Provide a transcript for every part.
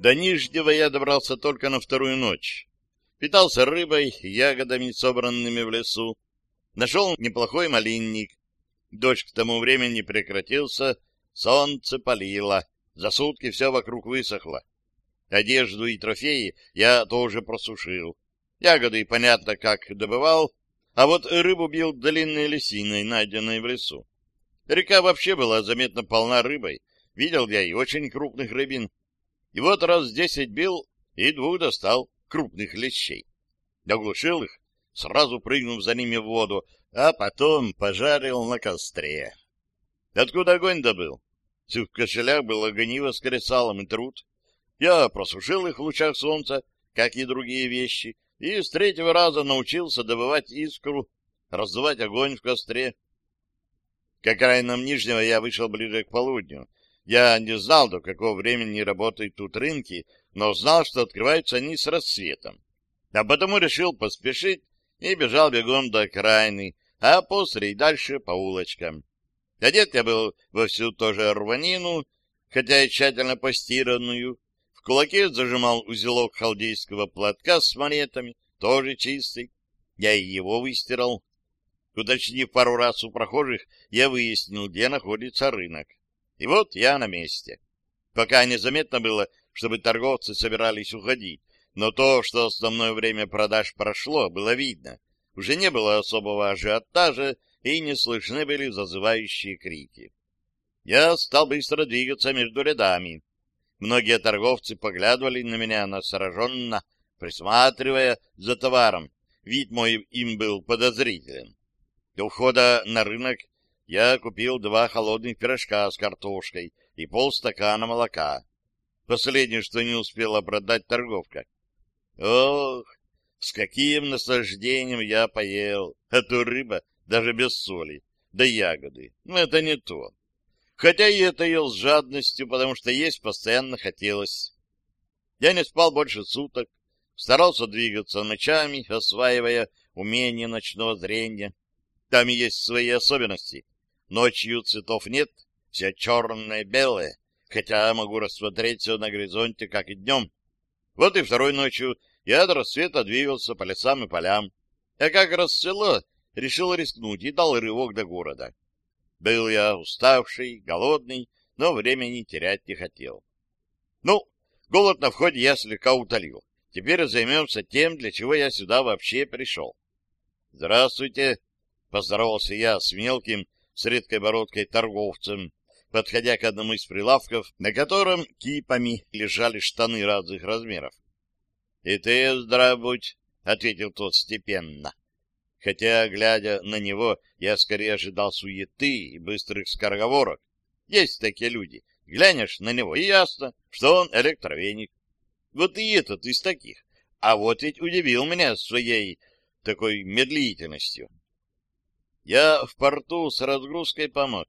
До Нижнего я добрался только на вторую ночь. Питался рыбой, ягодами, собранными в лесу. Нашел неплохой малинник. Дождь к тому времени прекратился, солнце палило. За сутки все вокруг высохло. Одежду и трофеи я тоже просушил. Ягоды, понятно, как добывал, а вот рыбу бил длинной лисиной, найденной в лесу. Река вообще была заметно полна рыбой. Видел я и очень крупных рыбин. И вот раз десять бил и двух достал крупных лещей. Оглушил их, сразу прыгнув за ними в воду, а потом пожарил на костре. Откуда огонь добыл? В кошелях было огниво с кресалом и труд. Я просушил их в лучах солнца, как и другие вещи, и с третьего раза научился добывать искру, раздувать огонь в костре. К окраинам Нижнего я вышел ближе к полудню. Я не знал, до какого времени работают тут рынки, но знал, что открываются они с рассветом. А потому решил поспешить и бежал бегом до окраины, а после и дальше по улочкам. Одет я был во всю тоже рванину, хотя и тщательно постиранную, в кулаке зажимал узелок халдейского платка с монетами, тоже чистый. Я и его выстирал. Уточнив пару раз у прохожих, я выяснил, где находится рынок. И вот я на месте. Пока незаметно было, чтобы торговцы собирались уходить, но то, что основное время продаж прошло, было видно. Уже не было особого ажиотажа, и не слышны были зазывающие крики. Я стал быстро двигаться между рядами. Многие торговцы поглядывали на меня настороженно, присматривая за товаром. Вид мой им был подозрителен. До входа на рынок я купил два холодных пирожка с картошкой и полстакана молока. Последнее, что не успела продать торговка. Ох, с каким наслаждением я поел! Эту рыба даже без соли, да ягоды. Но это не то хотя и это ел с жадностью, потому что есть постоянно хотелось. Я не спал больше суток, старался двигаться ночами, осваивая умение ночного зрения. Там есть свои особенности. Ночью цветов нет, все черное белое, хотя могу рассмотреть все на горизонте, как и днем. Вот и второй ночью я до рассвета двигался по лесам и полям. А как расцвело, решил рискнуть и дал рывок до города. Был я уставший, голодный, но времени терять не хотел. Ну, голод на входе я слегка утолил. Теперь займемся тем, для чего я сюда вообще пришел. — Здравствуйте! — поздоровался я с мелким, с редкой бородкой торговцем, подходя к одному из прилавков, на котором кипами лежали штаны разных размеров. — И ты здрав будь! — ответил тот степенно хотя, глядя на него, я скорее ожидал суеты и быстрых скороговорок. Есть такие люди. Глянешь на него, и ясно, что он электровеник. Вот и этот из таких. А вот ведь удивил меня своей такой медлительностью. Я в порту с разгрузкой помог.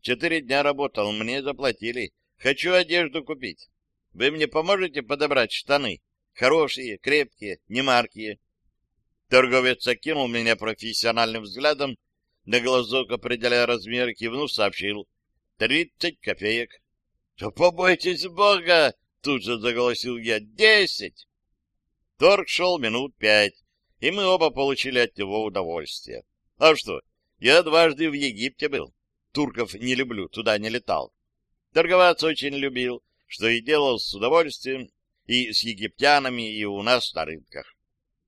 Четыре дня работал, мне заплатили. Хочу одежду купить. Вы мне поможете подобрать штаны? Хорошие, крепкие, не маркие. Торговец окинул меня профессиональным взглядом, на глазок определяя размер, кивнув, сообщил. «Тридцать копеек». «Да побойтесь Бога!» — тут же заголосил я. «Десять!» Торг шел минут пять, и мы оба получили от него удовольствие. А что, я дважды в Египте был. Турков не люблю, туда не летал. Торговаться очень любил, что и делал с удовольствием и с египтянами, и у нас на рынках.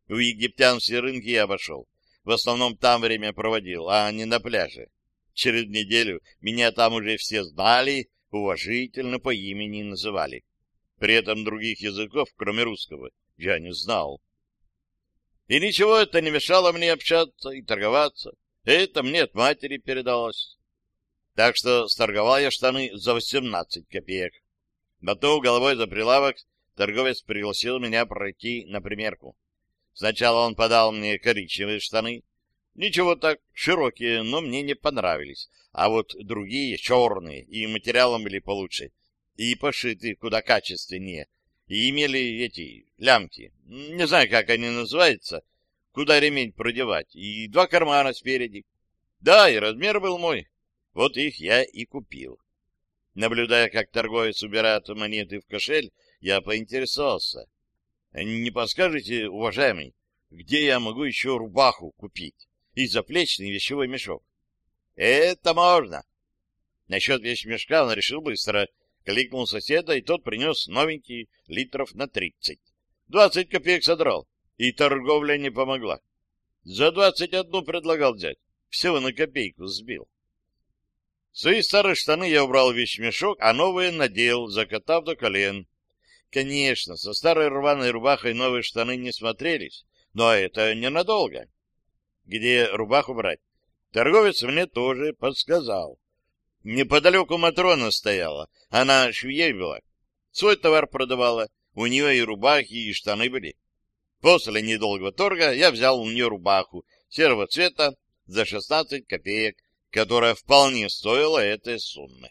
У египтян все рынки я обошел. В основном там время проводил, а не на пляже. Через неделю меня там уже все знали, уважительно по имени называли. При этом других языков, кроме русского, я не знал. И ничего это не мешало мне общаться и торговаться. Это мне от матери передалось. Так что сторговал я штаны за 18 копеек. Мотнув головой за прилавок, торговец пригласил меня пройти на примерку. Сначала он подал мне коричневые штаны. Ничего так, широкие, но мне не понравились. А вот другие, черные, и материалом были получше. И пошиты куда качественнее. И имели эти лямки. Не знаю, как они называются. Куда ремень продевать. И два кармана спереди. Да, и размер был мой. Вот их я и купил. Наблюдая, как торговец убирает монеты в кошель, я поинтересовался. Не подскажете, уважаемый, где я могу еще рубаху купить и заплечный вещевой мешок? Это можно. Насчет вещмешка он решил быстро. Кликнул соседа, и тот принес новенький литров на тридцать. Двадцать копеек содрал, и торговля не помогла. За двадцать одну предлагал взять. Всего на копейку сбил. Свои старые штаны я убрал в вещмешок, а новые надел, закатав до колен. Конечно, со старой рваной рубахой новые штаны не смотрелись, но это ненадолго. Где рубаху брать? Торговец мне тоже подсказал. Неподалеку Матрона стояла, она швеей была. Свой товар продавала, у нее и рубахи, и штаны были. После недолгого торга я взял у нее рубаху серого цвета за 16 копеек, которая вполне стоила этой суммы.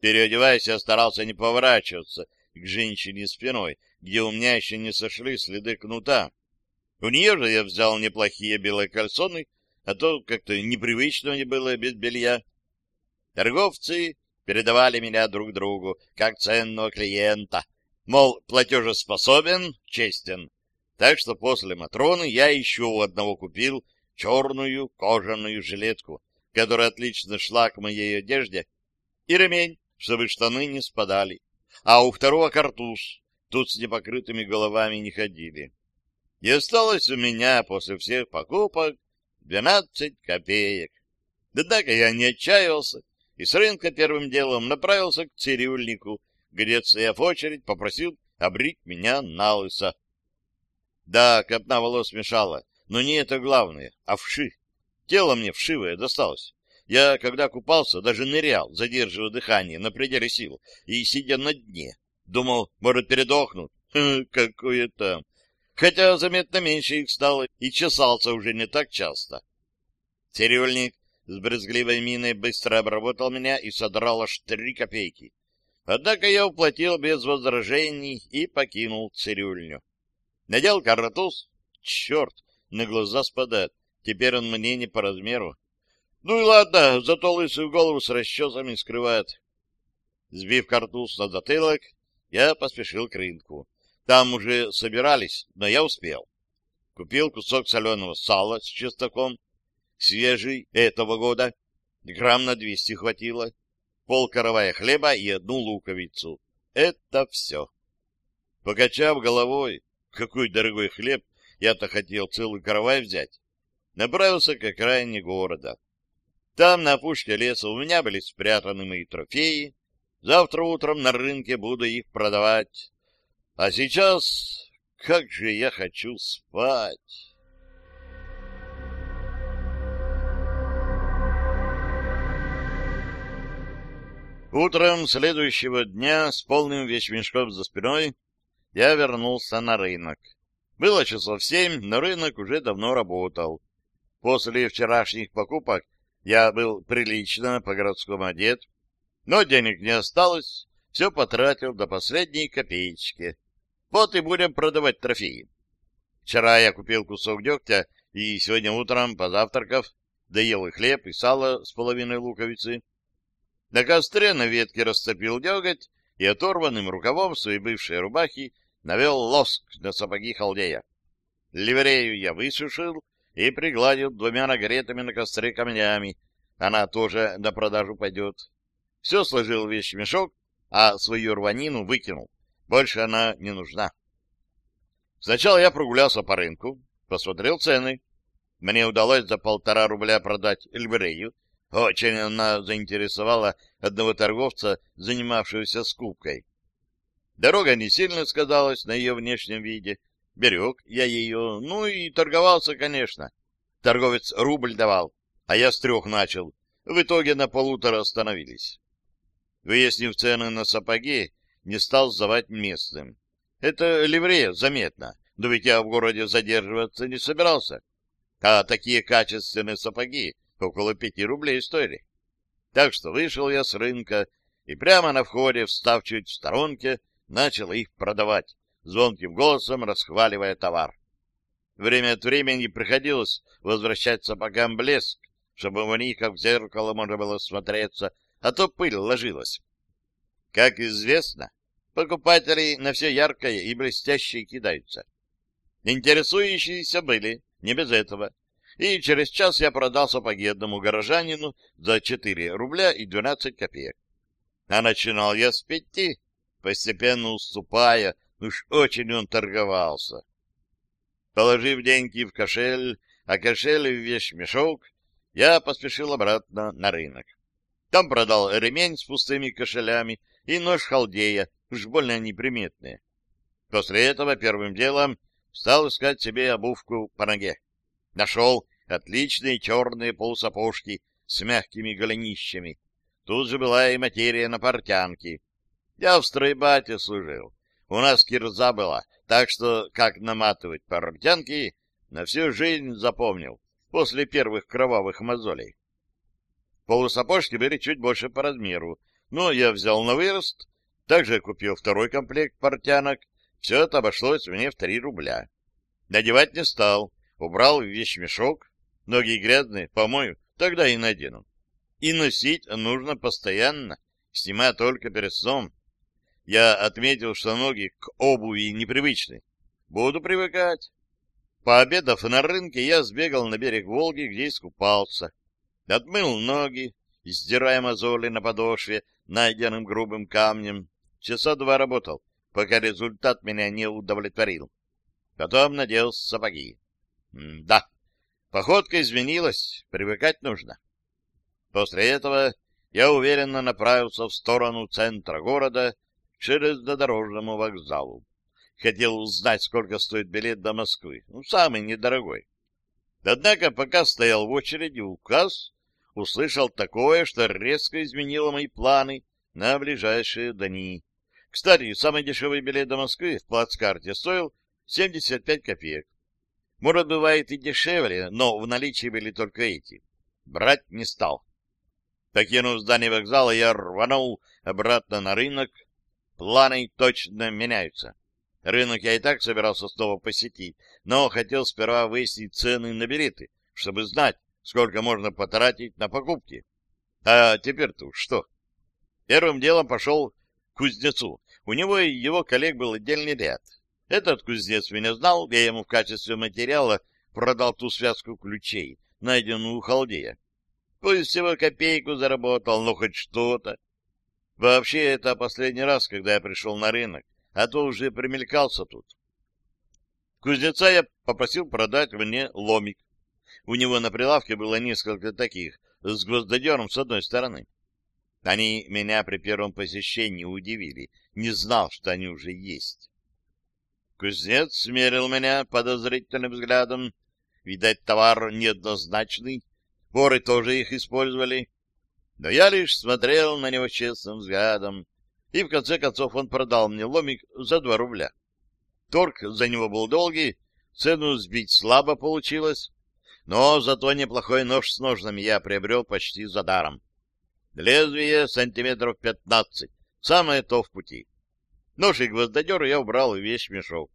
Переодеваясь, я старался не поворачиваться к женщине спиной, где у меня еще не сошли следы кнута. У нее же я взял неплохие белые кальсоны, а то как-то непривычно мне было без белья. Торговцы передавали меня друг другу, как ценного клиента. Мол, платежеспособен, честен. Так что после Матроны я еще у одного купил черную кожаную жилетку, которая отлично шла к моей одежде, и ремень, чтобы штаны не спадали а у второго картуз. Тут с непокрытыми головами не ходили. И осталось у меня после всех покупок двенадцать копеек. Так я не отчаялся, и с рынка первым делом направился к цирюльнику, где, стояв очередь, попросил обрить меня на лысо. Да, копна волос мешала, но не это главное, а вши. Тело мне вшивое досталось. Я, когда купался, даже нырял, задерживая дыхание на пределе сил и сидя на дне. Думал, может, передохнут. Какое там. Хотя заметно меньше их стало, и чесался уже не так часто. Цирюльник с брезгливой миной быстро обработал меня и содрал аж три копейки. Однако я уплатил без возражений и покинул цирюльню. Надел картуз. Черт, на глаза спадает. Теперь он мне не по размеру. Ну и ладно, зато лысую голову с расчесами скрывает. Сбив картуз на затылок, я поспешил к рынку. Там уже собирались, но я успел. Купил кусок соленого сала с чесноком, свежий этого года, грамм на двести хватило, пол коровая хлеба и одну луковицу. Это все. Покачав головой, какой дорогой хлеб, я-то хотел целый каравай взять, направился к окраине города. Там, на опушке леса, у меня были спрятаны мои трофеи. Завтра утром на рынке буду их продавать. А сейчас, как же я хочу спать! Утром следующего дня с полным вещмешком за спиной я вернулся на рынок. Было часов семь, но рынок уже давно работал. После вчерашних покупок я был прилично по-городскому одет, но денег не осталось, все потратил до последней копеечки. Вот и будем продавать трофеи. Вчера я купил кусок дегтя, и сегодня утром, позавтракав, доел и хлеб, и сало с половиной луковицы. На костре на ветке растопил деготь и оторванным рукавом своей бывшей рубахи навел лоск на сапоги халдея. Ливрею я высушил и пригладил двумя нагретыми на костре камнями. Она тоже на продажу пойдет. Все сложил в вещмешок, а свою рванину выкинул. Больше она не нужна. Сначала я прогулялся по рынку, посмотрел цены. Мне удалось за полтора рубля продать Эльбрею. Очень она заинтересовала одного торговца, занимавшегося скупкой. Дорога не сильно сказалась на ее внешнем виде, Берег я ее, ну и торговался, конечно. Торговец рубль давал, а я с трех начал. В итоге на полутора остановились. Выяснив цены на сапоги, не стал сдавать местным. Это ливрея заметно, но ведь я в городе задерживаться не собирался. А такие качественные сапоги около пяти рублей стоили. Так что вышел я с рынка и прямо на входе, встав чуть в сторонке, начал их продавать звонким голосом расхваливая товар. Время от времени приходилось возвращать сапогам блеск, чтобы в них, как в зеркало, можно было смотреться, а то пыль ложилась. Как известно, Покупатели на все яркое и блестящее кидаются. Интересующиеся были, не без этого. И через час я продал сапоги одному горожанину за 4 рубля и 12 копеек. А начинал я с пяти, постепенно уступая, уж очень он торговался. Положив деньги в кошель, а кошель в вещмешок, я поспешил обратно на рынок. Там продал ремень с пустыми кошелями и нож халдея, уж больно неприметные. После этого первым делом стал искать себе обувку по ноге. Нашел отличные черные полусапожки с мягкими голенищами. Тут же была и материя на портянке. Я в стройбате служил. У нас кирза была, так что как наматывать портянки на всю жизнь запомнил после первых кровавых мозолей. Полусапожки были чуть больше по размеру, но я взял на вырост, также купил второй комплект портянок, все это обошлось мне в три рубля. Надевать не стал, убрал в вещмешок, ноги грязные, помою, тогда и надену. И носить нужно постоянно, снимая только перед сном. Я отметил, что ноги к обуви непривычны. Буду привыкать. Пообедав на рынке, я сбегал на берег Волги, где искупался. Отмыл ноги, сдирая мозоли на подошве, найденным грубым камнем. Часа два работал, пока результат меня не удовлетворил. Потом надел сапоги. М да, походка изменилась, привыкать нужно. После этого я уверенно направился в сторону центра города через дорожному вокзалу. Хотел узнать, сколько стоит билет до Москвы. Ну, самый недорогой. Однако, пока стоял в очереди указ, услышал такое, что резко изменило мои планы на ближайшие дни. Кстати, самый дешевый билет до Москвы в плацкарте стоил 75 копеек. Может, бывает и дешевле, но в наличии были только эти. Брать не стал. Покинув здание вокзала, я рванул обратно на рынок. Планы точно меняются. Рынок я и так собирался снова посетить, но хотел сперва выяснить цены на билеты, чтобы знать, сколько можно потратить на покупки. А теперь-то что? Первым делом пошел к кузнецу. У него и его коллег был отдельный ряд. Этот кузнец меня знал, я ему в качестве материала продал ту связку ключей, найденную у халдея. Пусть всего копейку заработал, но хоть что-то. Вообще, это последний раз, когда я пришел на рынок, а то уже примелькался тут. Кузнеца я попросил продать мне ломик. У него на прилавке было несколько таких, с гвоздодером с одной стороны. Они меня при первом посещении удивили, не знал, что они уже есть. Кузнец смерил меня подозрительным взглядом. Видать, товар неоднозначный. Воры тоже их использовали. Но я лишь смотрел на него честным взглядом. И в конце концов он продал мне ломик за два рубля. Торг за него был долгий, цену сбить слабо получилось, но зато неплохой нож с ножнами я приобрел почти за даром. Лезвие сантиметров пятнадцать, самое то в пути. Нож и гвоздодер я убрал в весь мешок.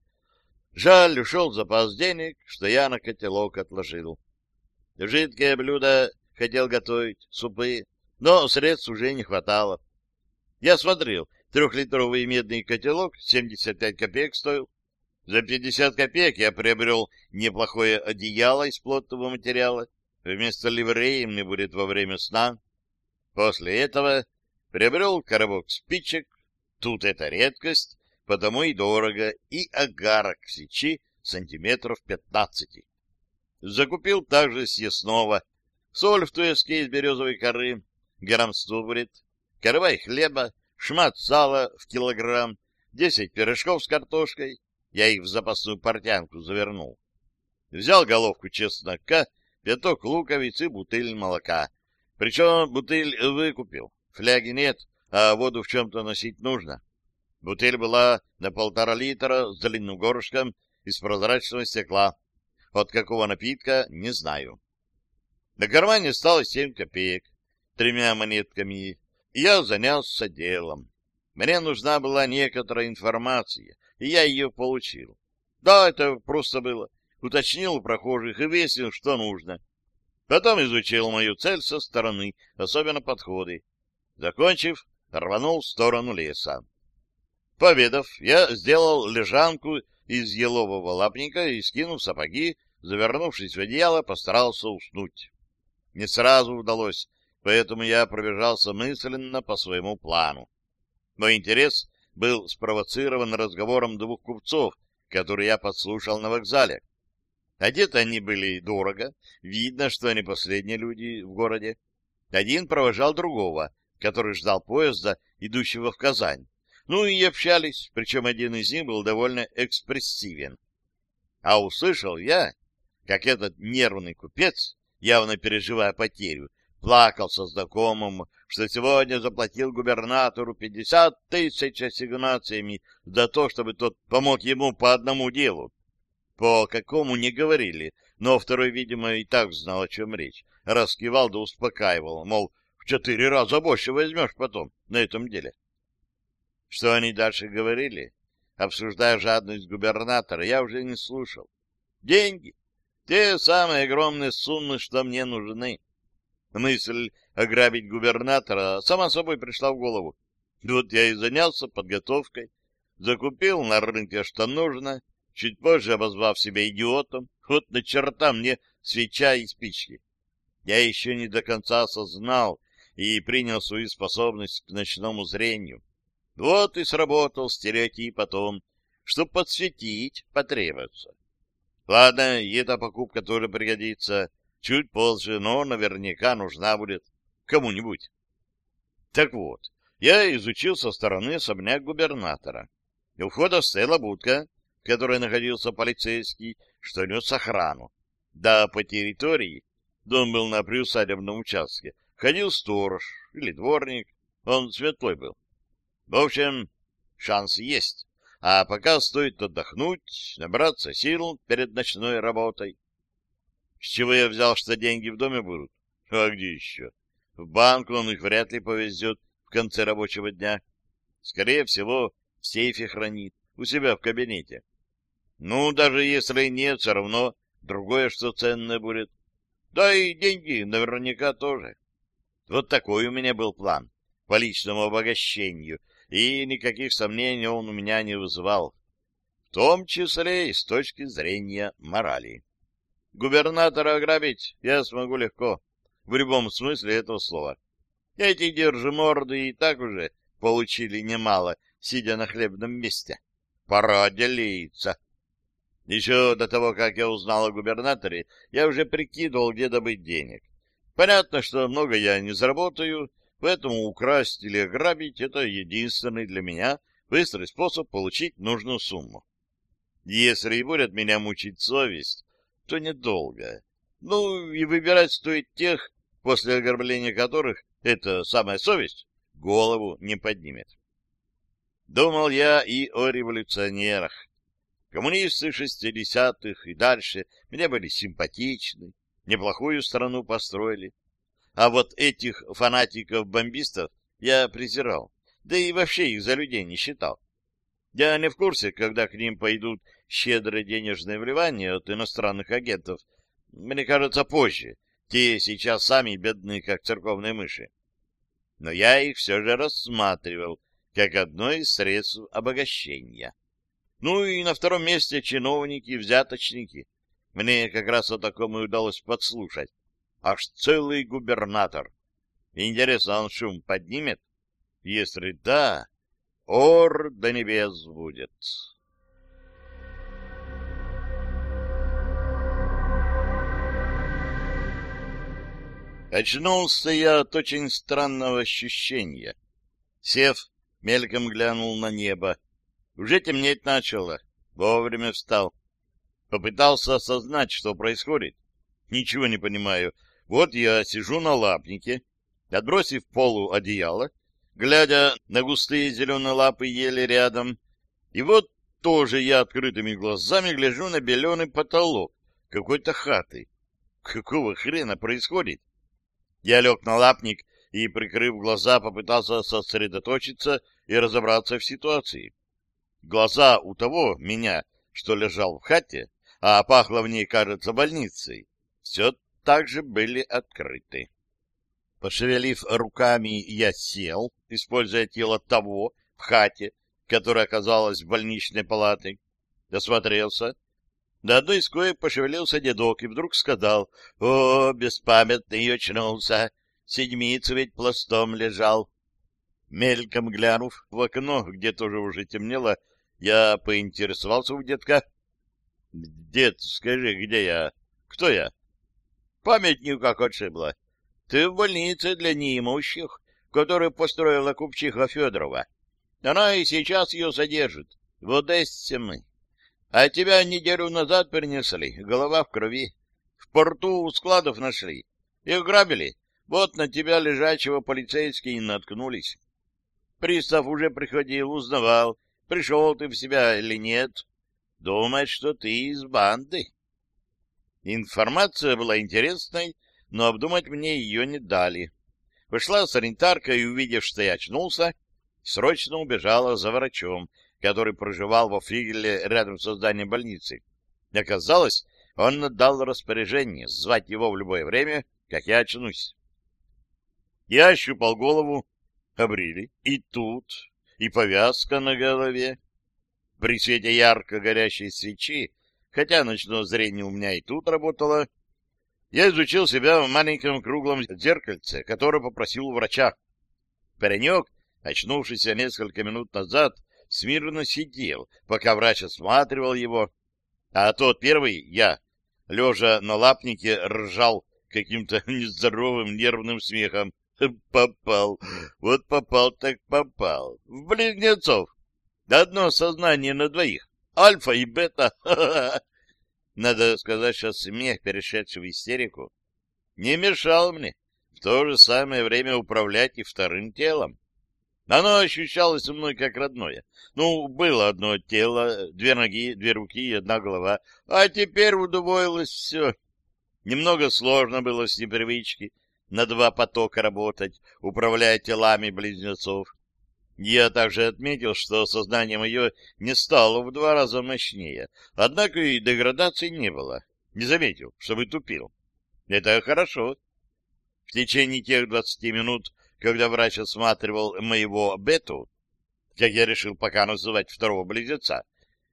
Жаль, ушел запас денег, что я на котелок отложил. Жидкие блюда хотел готовить, супы, но средств уже не хватало. Я смотрел, трехлитровый медный котелок 75 копеек стоил. За 50 копеек я приобрел неплохое одеяло из плотного материала. Вместо ливреи мне будет во время сна. После этого приобрел коробок спичек, Тут это редкость, потому и дорого, и агарок свечи сантиметров пятнадцати. Закупил также съестного, соль в туеске из березовой коры, грамм стубрит, каравай хлеба, шмат сала в килограмм, десять пирожков с картошкой, я их в запасную портянку завернул. Взял головку чеснока, пяток луковиц и бутыль молока. Причем бутыль выкупил, фляги нет, а воду в чем-то носить нужно. Бутыль была на полтора литра с длинным горлышком из прозрачного стекла. От какого напитка, не знаю. На кармане осталось семь копеек, тремя монетками, я занялся делом. Мне нужна была некоторая информация, и я ее получил. Да, это просто было. Уточнил у прохожих и выяснил, что нужно. Потом изучил мою цель со стороны, особенно подходы. Закончив, рванул в сторону леса. Поведав, я сделал лежанку из елового лапника и, скинув сапоги, завернувшись в одеяло, постарался уснуть. Не сразу удалось, поэтому я пробежался мысленно по своему плану. Мой интерес был спровоцирован разговором двух купцов, которые я подслушал на вокзале. Одеты они были дорого, видно, что они последние люди в городе. Один провожал другого, который ждал поезда, идущего в Казань. Ну и общались, причем один из них был довольно экспрессивен. А услышал я, как этот нервный купец, явно переживая потерю, плакался знакомому, что сегодня заплатил губернатору пятьдесят тысяч ассигнациями за то, чтобы тот помог ему по одному делу. По какому не говорили, но второй, видимо, и так знал, о чем речь. Раскивал да успокаивал, мол, в четыре раза больше возьмешь потом на этом деле. Что они дальше говорили, обсуждая жадность губернатора, я уже не слушал. Деньги. Те самые огромные суммы, что мне нужны. Мысль ограбить губернатора сама собой пришла в голову. Вот я и занялся подготовкой, закупил на рынке, что нужно, чуть позже обозвав себя идиотом. Вот на черта мне свеча и спички. Я еще не до конца осознал и принял свою способность к ночному зрению. Вот и сработал стереотип о том, что подсветить потребуется. Ладно, и эта покупка тоже пригодится. Чуть позже, но наверняка нужна будет кому-нибудь. Так вот, я изучил со стороны особняк губернатора. У входа стояла будка, в которой находился полицейский, что нес охрану. Да по территории, дом был на приусадебном участке, ходил сторож или дворник, он светлой был. В общем, шанс есть, а пока стоит отдохнуть, набраться сил перед ночной работой. С чего я взял, что деньги в доме будут? А где еще? В банк он их вряд ли повезет в конце рабочего дня. Скорее всего, в сейфе хранит, у себя в кабинете. Ну, даже если нет, все равно другое, что ценное будет. Да и деньги наверняка тоже. Вот такой у меня был план по личному обогащению, и никаких сомнений он у меня не вызывал, в том числе и с точки зрения морали. Губернатора ограбить я смогу легко, в любом смысле этого слова. Эти держиморды и так уже получили немало, сидя на хлебном месте. Пора делиться. Еще до того, как я узнал о губернаторе, я уже прикидывал, где добыть денег. Понятно, что много я не заработаю, поэтому украсть или ограбить — это единственный для меня быстрый способ получить нужную сумму. Если и будет меня мучить совесть, то недолго. Ну, и выбирать стоит тех, после ограбления которых эта самая совесть голову не поднимет. Думал я и о революционерах. Коммунисты шестидесятых и дальше мне были симпатичны, неплохую страну построили. А вот этих фанатиков-бомбистов я презирал, да и вообще их за людей не считал. Я не в курсе, когда к ним пойдут щедрые денежные вливания от иностранных агентов. Мне кажется, позже. Те сейчас сами бедные, как церковные мыши. Но я их все же рассматривал как одно из средств обогащения. Ну и на втором месте чиновники-взяточники. Мне как раз о таком и удалось подслушать. Аж целый губернатор. Интересно, он шум поднимет? Если да, ор до небес будет. Очнулся я от очень странного ощущения. Сев, мельком глянул на небо. Уже темнеть начало. Вовремя встал. Попытался осознать, что происходит. Ничего не понимаю. Вот я сижу на лапнике, отбросив полу одеяло, глядя на густые зеленые лапы ели рядом, и вот тоже я открытыми глазами гляжу на беленый потолок какой-то хаты. Какого хрена происходит? Я лег на лапник и, прикрыв глаза, попытался сосредоточиться и разобраться в ситуации. Глаза у того, меня, что лежал в хате, а пахло в ней, кажется, больницей, все так же были открыты. Пошевелив руками, я сел, используя тело того в хате, которая оказалась в больничной палате. Досмотрелся. На одной из коек пошевелился дедок и вдруг сказал, «О, беспамятный очнулся, седмицу ведь пластом лежал». Мельком глянув в окно, где тоже уже темнело, я поинтересовался у детка. — Дед, скажи, где я? Кто я? — Память никак отшибла. Ты в больнице для неимущих, которую построила купчиха Федорова. Она и сейчас ее содержит. В Одессе мы. А тебя неделю назад принесли, голова в крови. В порту у складов нашли. Их грабили. Вот на тебя лежачего полицейские наткнулись. Пристав уже приходил, узнавал, пришел ты в себя или нет. Думает, что ты из банды. Информация была интересной, но обдумать мне ее не дали. Вышла санитарка и, увидев, что я очнулся, срочно убежала за врачом, который проживал во флигеле рядом с зданием больницы. Оказалось, он отдал распоряжение звать его в любое время, как я очнусь. Я ощупал голову, обрили, и тут, и повязка на голове. При свете ярко горящей свечи, хотя ночное зрение у меня и тут работало, я изучил себя в маленьком круглом зеркальце, которое попросил у врача. Паренек, очнувшийся несколько минут назад, смирно сидел, пока врач осматривал его, а тот первый, я, лежа на лапнике, ржал каким-то нездоровым нервным смехом. Попал. Вот попал так попал. В близнецов. Одно сознание на двоих. Альфа и бета. Надо сказать, что смех, перешедший в истерику, не мешал мне в то же самое время управлять и вторым телом. Оно ощущалось со мной как родное. Ну, было одно тело, две ноги, две руки и одна голова, а теперь удвоилось все. Немного сложно было с непривычки, на два потока работать, управляя телами близнецов. Я также отметил, что сознание мое не стало в два раза мощнее, однако и деградации не было. Не заметил, чтобы тупил. Это хорошо. В течение тех двадцати минут, когда врач осматривал моего бету, как я решил пока называть второго близнеца,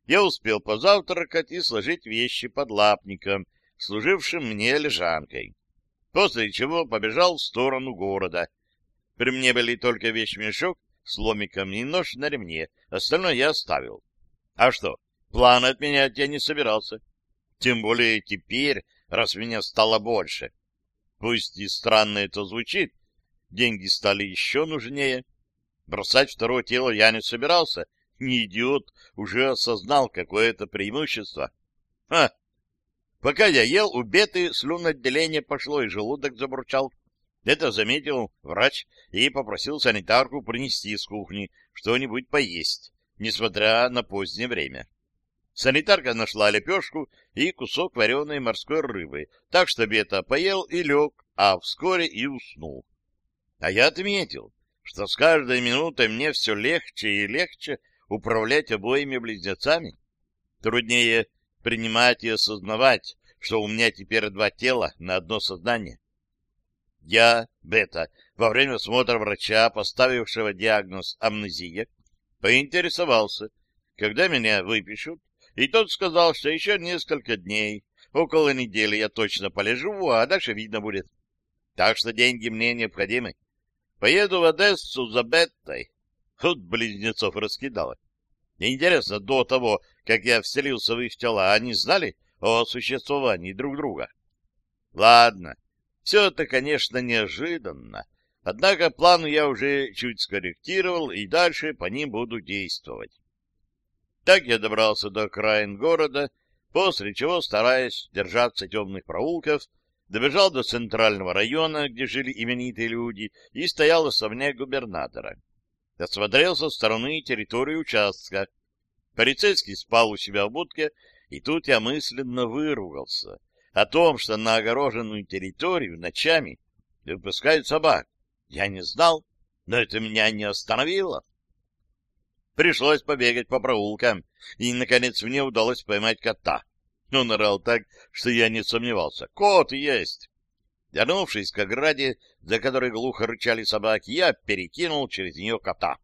я успел позавтракать и сложить вещи под лапником, служившим мне лежанкой после чего побежал в сторону города. При мне были только вещмешок с ломиком и нож на ремне, остальное я оставил. А что, план отменять я не собирался. Тем более теперь, раз меня стало больше. Пусть и странно это звучит, деньги стали еще нужнее. Бросать второе тело я не собирался. Не идиот, уже осознал какое-то преимущество. Ха, Пока я ел, у Беты слюноотделение пошло, и желудок забурчал. Это заметил врач и попросил санитарку принести из кухни что-нибудь поесть, несмотря на позднее время. Санитарка нашла лепешку и кусок вареной морской рыбы, так что Бета поел и лег, а вскоре и уснул. А я отметил, что с каждой минутой мне все легче и легче управлять обоими близнецами. Труднее принимать и осознавать, что у меня теперь два тела на одно сознание. Я, Бета, во время осмотра врача, поставившего диагноз амнезия, поинтересовался, когда меня выпишут, и тот сказал, что еще несколько дней, около недели я точно полежу, а дальше видно будет. Так что деньги мне необходимы. Поеду в Одессу за Беттой. Тут близнецов раскидало. Интересно, до того, как я вселился в их тела, они знали о существовании друг друга? Ладно, все это, конечно, неожиданно, однако план я уже чуть скорректировал, и дальше по ним буду действовать. Так я добрался до окраин города, после чего, стараясь держаться темных проулков, добежал до центрального района, где жили именитые люди, и стоял особняк губернатора. Осмотрел со стороны территории участка. Полицейский спал у себя в будке, и тут я мысленно выругался о том, что на огороженную территорию ночами выпускают собак. Я не знал, но это меня не остановило. Пришлось побегать по проулкам, и, наконец, мне удалось поймать кота. Он орал так, что я не сомневался. Кот есть! Вернувшись к ограде, за которой глухо рычали собаки, я перекинул через нее кота.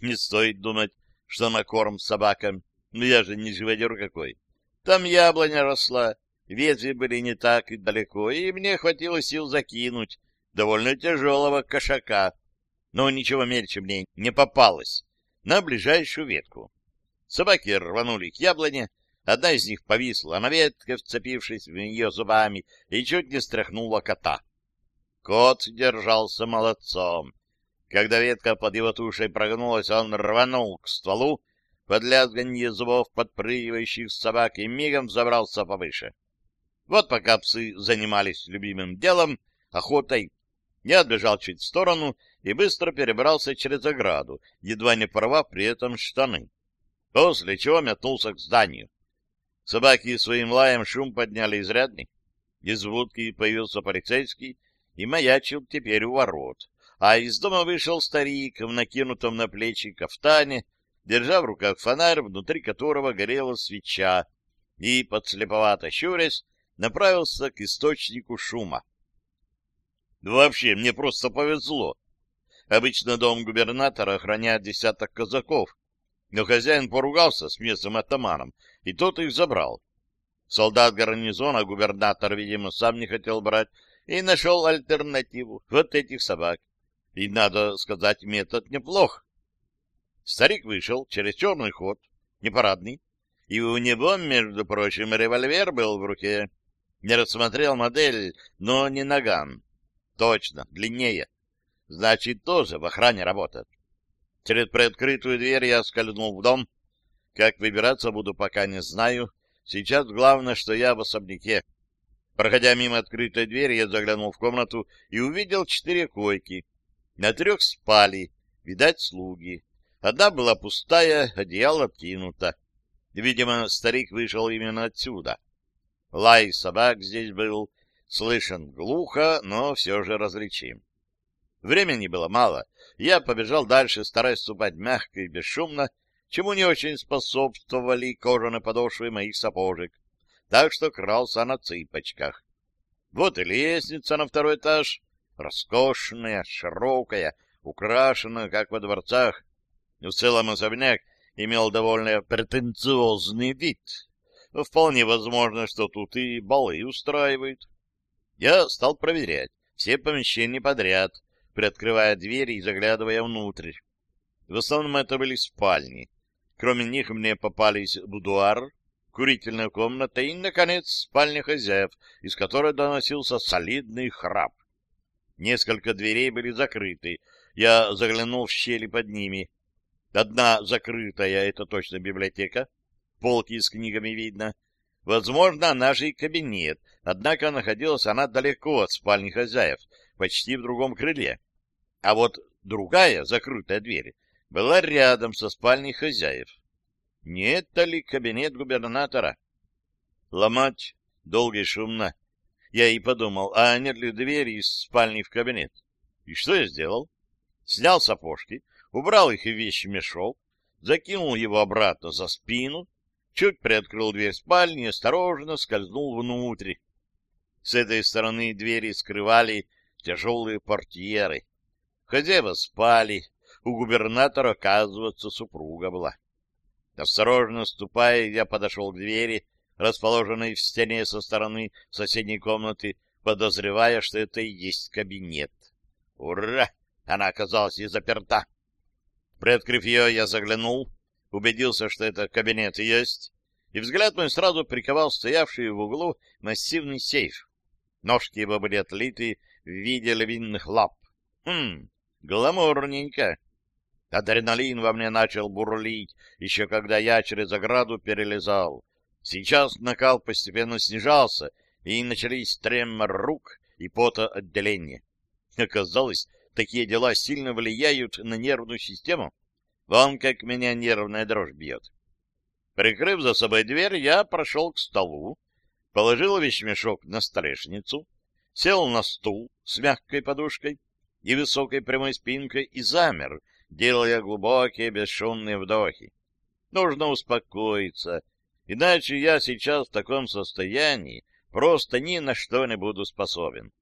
Не стоит думать, что на корм собакам. Но я же не живодер какой. Там яблоня росла, ветви были не так и далеко, и мне хватило сил закинуть довольно тяжелого кошака. Но ничего мельче мне не попалось на ближайшую ветку. Собаки рванули к яблоне, одна из них повисла на ветке, вцепившись в нее зубами, и чуть не стряхнула кота. Кот держался молодцом. Когда ветка под его тушей прогнулась, он рванул к стволу, под лязганье зубов подпрыгивающих собак и мигом забрался повыше. Вот пока псы занимались любимым делом, охотой, я отбежал чуть в сторону и быстро перебрался через ограду, едва не порвав при этом штаны. После чего метнулся к зданию. Собаки своим лаем шум подняли изрядный. Из будки появился полицейский и маячил теперь у ворот. А из дома вышел старик в накинутом на плечи кафтане, держа в руках фонарь, внутри которого горела свеча, и, подслеповато щурясь, направился к источнику шума. Вообще, мне просто повезло. Обычно дом губернатора охраняет десяток казаков, но хозяин поругался с местным атаманом, и тот их забрал. Солдат гарнизона губернатор, видимо, сам не хотел брать, и нашел альтернативу — вот этих собак. И, надо сказать, метод неплох. Старик вышел через черный ход, непарадный, и у него, между прочим, револьвер был в руке. Не рассмотрел модель, но не наган. Точно, длиннее. Значит, тоже в охране работает. Через приоткрытую дверь я скользнул в дом. Как выбираться буду, пока не знаю. Сейчас главное, что я в особняке. Проходя мимо открытой двери, я заглянул в комнату и увидел четыре койки. На трех спали, видать, слуги. Одна была пустая, одеяло откинуто. Видимо, старик вышел именно отсюда. Лай собак здесь был, Слышен глухо, но все же различим. Времени было мало. Я побежал дальше, стараясь ступать мягко и бесшумно, чему не очень способствовали кожаные подошвы моих сапожек, так что крался на цыпочках. Вот и лестница на второй этаж, роскошная, широкая, украшенная, как во дворцах. В целом особняк имел довольно претенциозный вид. Вполне возможно, что тут и балы устраивают. Я стал проверять все помещения подряд, приоткрывая двери и заглядывая внутрь. В основном это были спальни. Кроме них мне попались будуар, курительная комната и, наконец, спальня хозяев, из которой доносился солидный храп. Несколько дверей были закрыты. Я заглянул в щели под ними. Одна закрытая — это точно библиотека. Полки с книгами видно — Возможно, же и кабинет, однако находилась она далеко от спальни хозяев, почти в другом крыле. А вот другая, закрытая дверь, была рядом со спальней хозяев. Не это ли кабинет губернатора? Ломать долго и шумно. Я и подумал, а нет ли двери из спальни в кабинет? И что я сделал? Снял сапожки, убрал их в вещмешок, закинул его обратно за спину, чуть приоткрыл дверь спальни и осторожно скользнул внутрь. С этой стороны двери скрывали тяжелые портьеры. Хозяева спали, у губернатора, оказывается, супруга была. Осторожно ступая, я подошел к двери, расположенной в стене со стороны соседней комнаты, подозревая, что это и есть кабинет. Ура! Она оказалась и заперта. Приоткрыв ее, я заглянул убедился, что это кабинет есть, и взгляд мой сразу приковал стоявший в углу массивный сейф. Ножки его были отлиты в виде львиных лап. Хм, гламурненько. Адреналин во мне начал бурлить, еще когда я через ограду перелезал. Сейчас накал постепенно снижался, и начались тремор рук и потоотделение. Оказалось, такие дела сильно влияют на нервную систему. Вон как меня нервная дрожь бьет. Прикрыв за собой дверь, я прошел к столу, положил вещмешок на столешницу, сел на стул с мягкой подушкой и высокой прямой спинкой и замер, делая глубокие бесшумные вдохи. Нужно успокоиться, иначе я сейчас в таком состоянии просто ни на что не буду способен.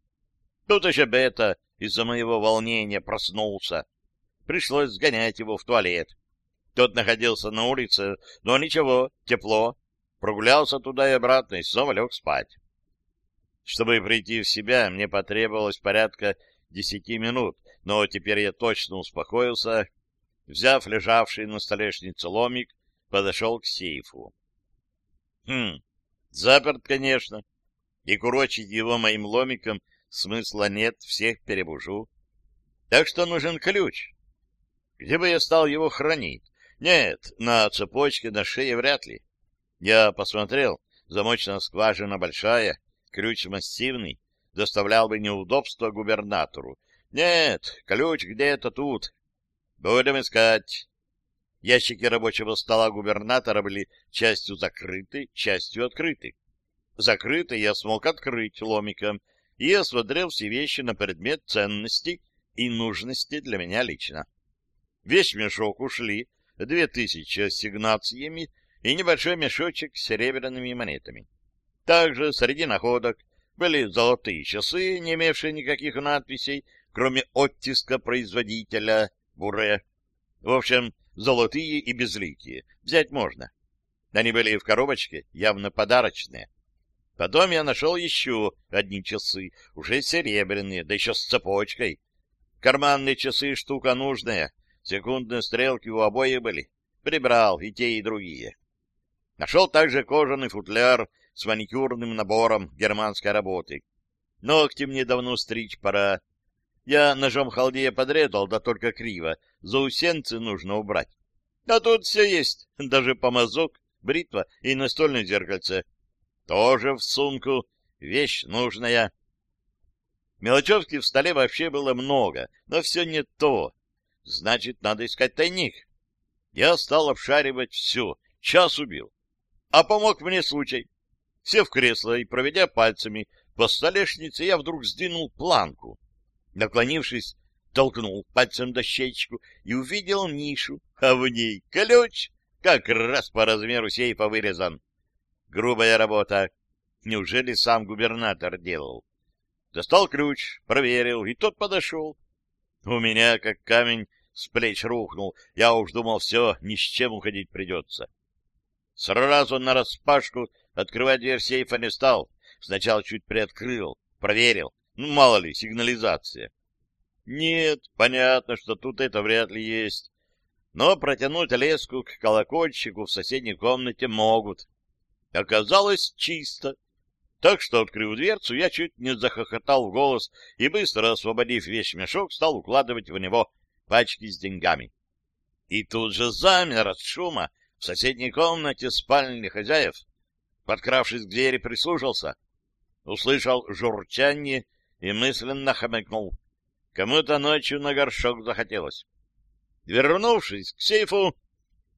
Тут еще Бета из-за моего волнения проснулся. Пришлось сгонять его в туалет. Тот находился на улице, но ничего, тепло. Прогулялся туда и обратно и снова лег спать. Чтобы прийти в себя, мне потребовалось порядка десяти минут, но теперь я точно успокоился. Взяв лежавший на столешнице ломик, подошел к сейфу. Хм, заперт, конечно. И курочить его моим ломиком смысла нет, всех перебужу. Так что нужен ключ. Где бы я стал его хранить? Нет, на цепочке на шее вряд ли. Я посмотрел, замочная скважина большая, ключ массивный, доставлял бы неудобства губернатору. Нет, ключ где-то тут. Будем искать. Ящики рабочего стола губернатора были частью закрыты, частью открыты. Закрытый я смог открыть ломиком и осмотрел все вещи на предмет ценности и нужности для меня лично. Весь мешок ушли две тысячи ассигнациями и небольшой мешочек с серебряными монетами. Также среди находок были золотые часы, не имевшие никаких надписей, кроме оттиска производителя Буре. В общем, золотые и безликие. Взять можно. Они были в коробочке, явно подарочные. Потом я нашел еще одни часы, уже серебряные, да еще с цепочкой. Карманные часы — штука нужная. Секундные стрелки у обоих были. Прибрал и те, и другие. Нашел также кожаный футляр с маникюрным набором германской работы. Ногти мне давно стричь пора. Я ножом халдея подрезал, да только криво. Заусенцы нужно убрать. А тут все есть, даже помазок, бритва и настольное зеркальце. Тоже в сумку, вещь нужная. Мелочевки в столе вообще было много, но все не то. Значит, надо искать тайник. Я стал обшаривать все, час убил. А помог мне случай. Сев в кресло и проведя пальцами по столешнице, я вдруг сдвинул планку. Наклонившись, толкнул пальцем дощечку и увидел нишу, а в ней ключ, как раз по размеру сейфа вырезан. Грубая работа. Неужели сам губернатор делал? Достал ключ, проверил, и тот подошел. У меня, как камень, с плеч рухнул. Я уж думал, все, ни с чем уходить придется. Сразу нараспашку открывать дверь сейфа не стал. Сначала чуть приоткрыл, проверил. Ну, мало ли, сигнализация. Нет, понятно, что тут это вряд ли есть. Но протянуть леску к колокольчику в соседней комнате могут. Оказалось чисто. Так что, открыв дверцу, я чуть не захохотал в голос и, быстро освободив вещмешок, стал укладывать в него пачки с деньгами. И тут же замер от шума в соседней комнате спальни хозяев. Подкравшись к двери, прислушался. Услышал журчание и мысленно хмыкнул. Кому-то ночью на горшок захотелось. Вернувшись к сейфу,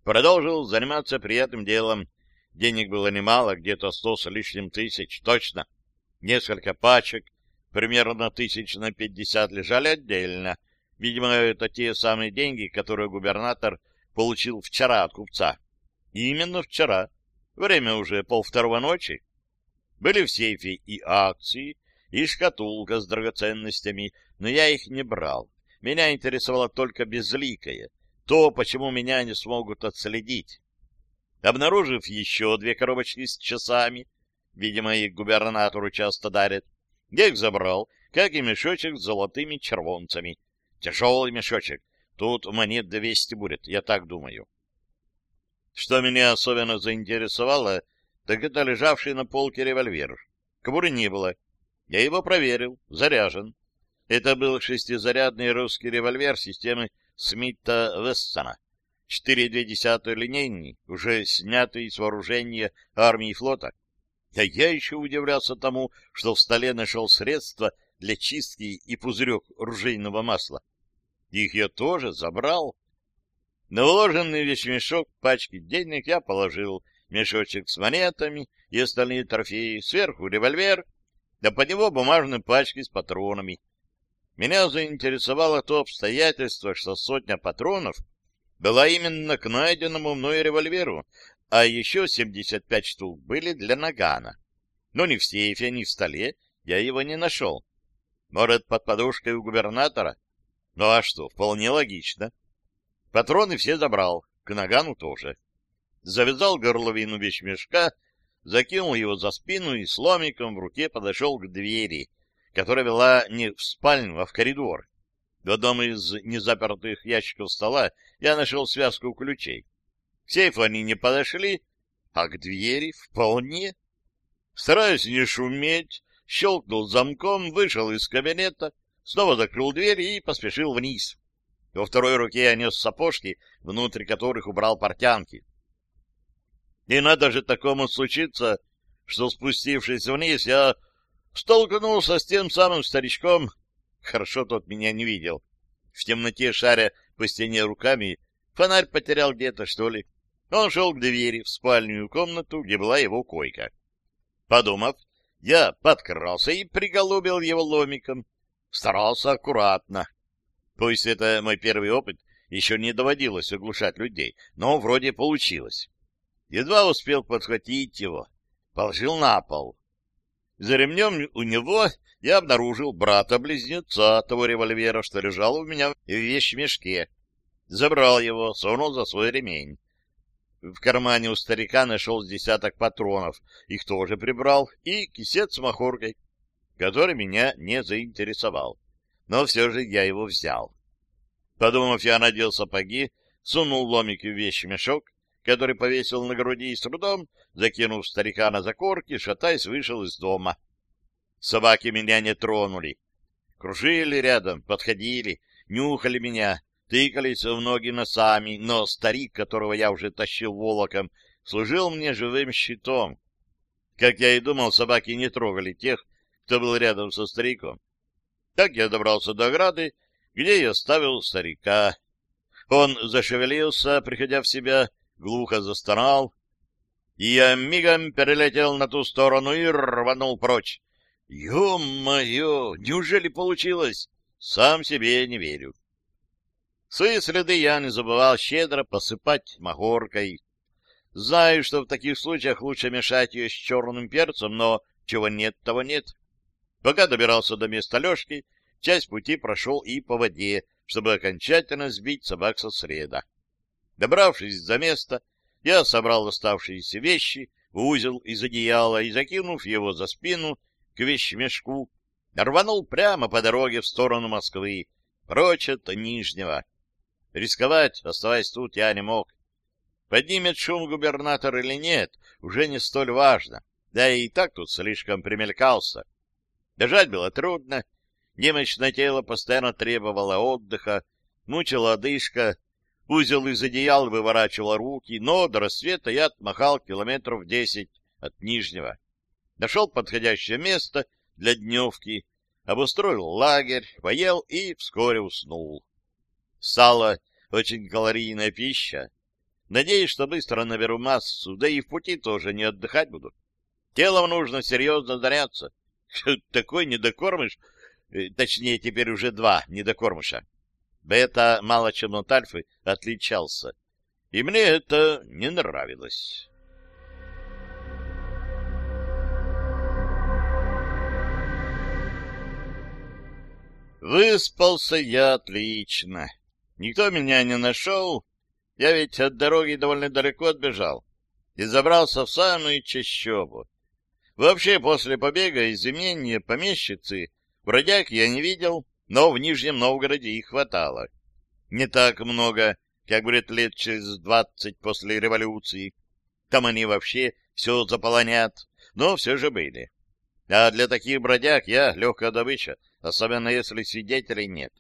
продолжил заниматься приятным делом. Денег было немало, где-то сто с лишним тысяч, точно. Несколько пачек, примерно тысяч на пятьдесят, лежали отдельно. Видимо, это те самые деньги, которые губернатор получил вчера от купца. И именно вчера. Время уже полвторого ночи. Были в сейфе и акции, и шкатулка с драгоценностями, но я их не брал. Меня интересовало только безликое, то, почему меня не смогут отследить. Обнаружив еще две коробочки с часами, видимо, их губернатору часто дарят, я их забрал, как и мешочек с золотыми червонцами. Тяжелый мешочек, тут монет двести будет, я так думаю. Что меня особенно заинтересовало, так это лежавший на полке револьвер. Кобуры не было. Я его проверил, заряжен. Это был шестизарядный русский револьвер системы Смита Вессона. 4,2 линейный, уже снятый с вооружения армии и флота. А я еще удивлялся тому, что в столе нашел средства для чистки и пузырек ружейного масла. Их я тоже забрал. На уложенный вещмешок пачки денег я положил мешочек с монетами и остальные трофеи, сверху револьвер, да под него бумажные пачки с патронами. Меня заинтересовало то обстоятельство, что сотня патронов была именно к найденному мной револьверу, а еще 75 штук были для нагана. Но ни в сейфе, ни в столе я его не нашел. Может, под подушкой у губернатора? Ну а что, вполне логично. Патроны все забрал, к нагану тоже. Завязал горловину вещмешка, закинул его за спину и с ломиком в руке подошел к двери, которая вела не в спальню, а в коридор. В одном из незапертых ящиков стола я нашел связку ключей. К сейфу они не подошли, а к двери вполне. Стараясь не шуметь, щелкнул замком, вышел из кабинета, снова закрыл дверь и поспешил вниз. Во второй руке я нес сапожки, внутрь которых убрал портянки. И надо же такому случиться, что, спустившись вниз, я столкнулся с тем самым старичком. Хорошо тот меня не видел. В темноте, шаря по стене руками, фонарь потерял где-то, что ли. Он шел к двери в спальню комнату, где была его койка. Подумав, я подкрался и приголубил его ломиком. Старался аккуратно. Пусть это мой первый опыт, еще не доводилось оглушать людей, но вроде получилось. Едва успел подхватить его, положил на пол. За ремнем у него я обнаружил брата-близнеца того револьвера, что лежал у меня в вещмешке. Забрал его, сунул за свой ремень. В кармане у старика нашел десяток патронов, их тоже прибрал, и кисет с махоркой, который меня не заинтересовал. Но все же я его взял. Подумав, я надел сапоги, сунул ломики в вещмешок, который повесил на груди и с трудом, закинув старика на закорки, шатаясь, вышел из дома. Собаки меня не тронули. Кружили рядом, подходили, нюхали меня, тыкались в ноги носами, но старик, которого я уже тащил волоком, служил мне живым щитом. Как я и думал, собаки не трогали тех, кто был рядом со стариком. Так я добрался до ограды, где я оставил старика. Он зашевелился, приходя в себя, глухо застонал, и я мигом перелетел на ту сторону и рванул прочь. Ё-моё, неужели получилось? Сам себе не верю. Свои следы я не забывал щедро посыпать махоркой. Знаю, что в таких случаях лучше мешать ее с черным перцем, но чего нет, того нет. Пока добирался до места Лешки, часть пути прошел и по воде, чтобы окончательно сбить собак со среда. Добравшись до места, я собрал оставшиеся вещи в узел из одеяла и, закинув его за спину к вещмешку, рванул прямо по дороге в сторону Москвы, прочь от Нижнего. Рисковать, оставаясь тут, я не мог. Поднимет шум губернатор или нет, уже не столь важно. Да и так тут слишком примелькался. Бежать было трудно. Немощное тело постоянно требовало отдыха, мучила одышка, узел из одеял выворачивал руки, но до рассвета я отмахал километров десять от Нижнего. Нашел подходящее место для дневки, обустроил лагерь, поел и вскоре уснул. Сало — очень калорийная пища. Надеюсь, что быстро наберу массу, да и в пути тоже не отдыхать буду. Телом нужно серьезно заняться. Такой недокормыш, э, точнее, теперь уже два недокормыша. Бета мало чем от альфы отличался. И мне это не нравилось. Выспался я отлично. Никто меня не нашел. Я ведь от дороги довольно далеко отбежал и забрался в самую чащобу. Вообще, после побега из имения помещицы бродяг я не видел, но в Нижнем Новгороде их хватало. Не так много, как, говорят, лет через двадцать после революции. Там они вообще все заполонят, но все же были. А для таких бродяг я легкая добыча, особенно если свидетелей нет.